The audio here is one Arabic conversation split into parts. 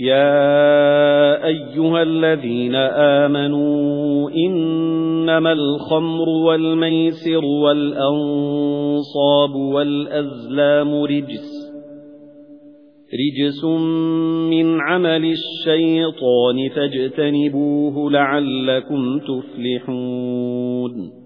يَا أَيُّهَا الَّذِينَ آمَنُوا إِنَّمَا الْخَمْرُ وَالْمَيْسِرُ وَالْأَنصَابُ وَالْأَزْلَامُ رِجْسٌ رِجْسٌ مِنْ عَمَلِ الشَّيْطَانِ فَاجْتَنِبُوهُ لَعَلَّكُمْ تُفْلِحُونَ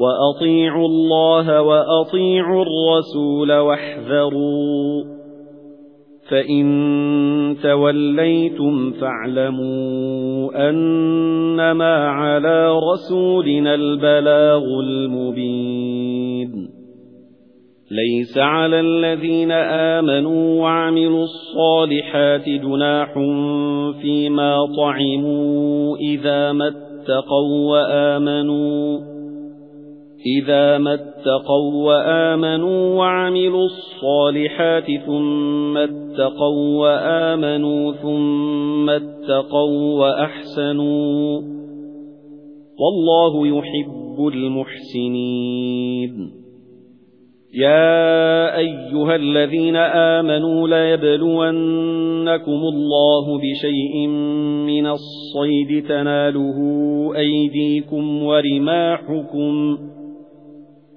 وَأَطِيعُوا اللَّهَ وَأَطِيعُوا الرَّسُولَ وَاحْذَرُوا. فَإِن تَوَلَّيْتُمْ فَاعْلَمُوا أَنَّمَا عَلَى رَسُولِنَا الْبَلَاغُ الْمُبِينُ. لَيْسَ عَلَى الَّذِينَ آمَنُوا وَعَمِلُوا الصَّالِحَاتِ جُنَاحٌ فِيمَا طَعِمُوا إِذَا مَا اتَّقَوا وَآمَنُوا. إِذَا مَا اتَّقَوا وَآمَنُوا وَعَمِلُوا الصَّالِحَاتِ ثُمَّ اتَّقَوا وَآمَنُوا ثُمَّ اتَّقَوا وَأَحْسَنُوا وَاللَّهُ يُحِبُّ الْمُحْسِنِينَ. يَا أَيُّهَا الَّذِينَ آمَنُوا لَيَبْلُوَنَّكُمُ اللَّهُ بِشَيْءٍ مِنَ الصَّيْدِ تَنَالُهُ أَيْدِيكُمْ وَرِمَاحُكُمْ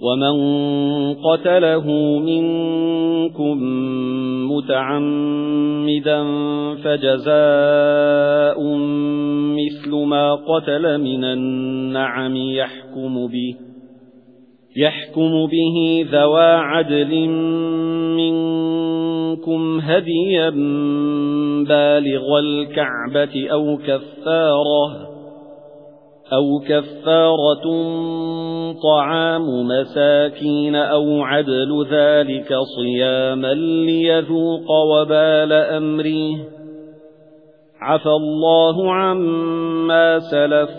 وَمَنْ قَتَلَهُ مِنكُم مُتَعَمِّدًا فَجَزَاءٌ مِثْلُ مَا قَتَلَ مِنَ النَّعَمِ يَحْكُمُ بِهِ يَحْكُمُ بِهِ ذَوَى عَدْلٍ مِنكُمْ هَدْيًا بَالِغَ الْكَعْبَةِ أَوْ كَفَّارَةٌ أَوْ كَفَّارَةٌ طَعَامُ مَسَاكِينَ أَوْ عَدْلُ ذَلِكَ صِيَامًا لِيَذُوقَ وَبَالَ أَمْرِهِ عَفَا اللَّهُ عَمَّا سَلَفَ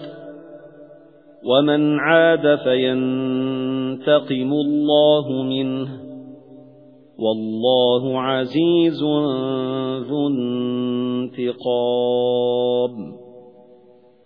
وَمَنْ عَادَ فَيَنْتَقِمُ اللَّهُ مِنْهُ وَاللَّهُ عَزِيزٌ ذُو انتِقَامٍ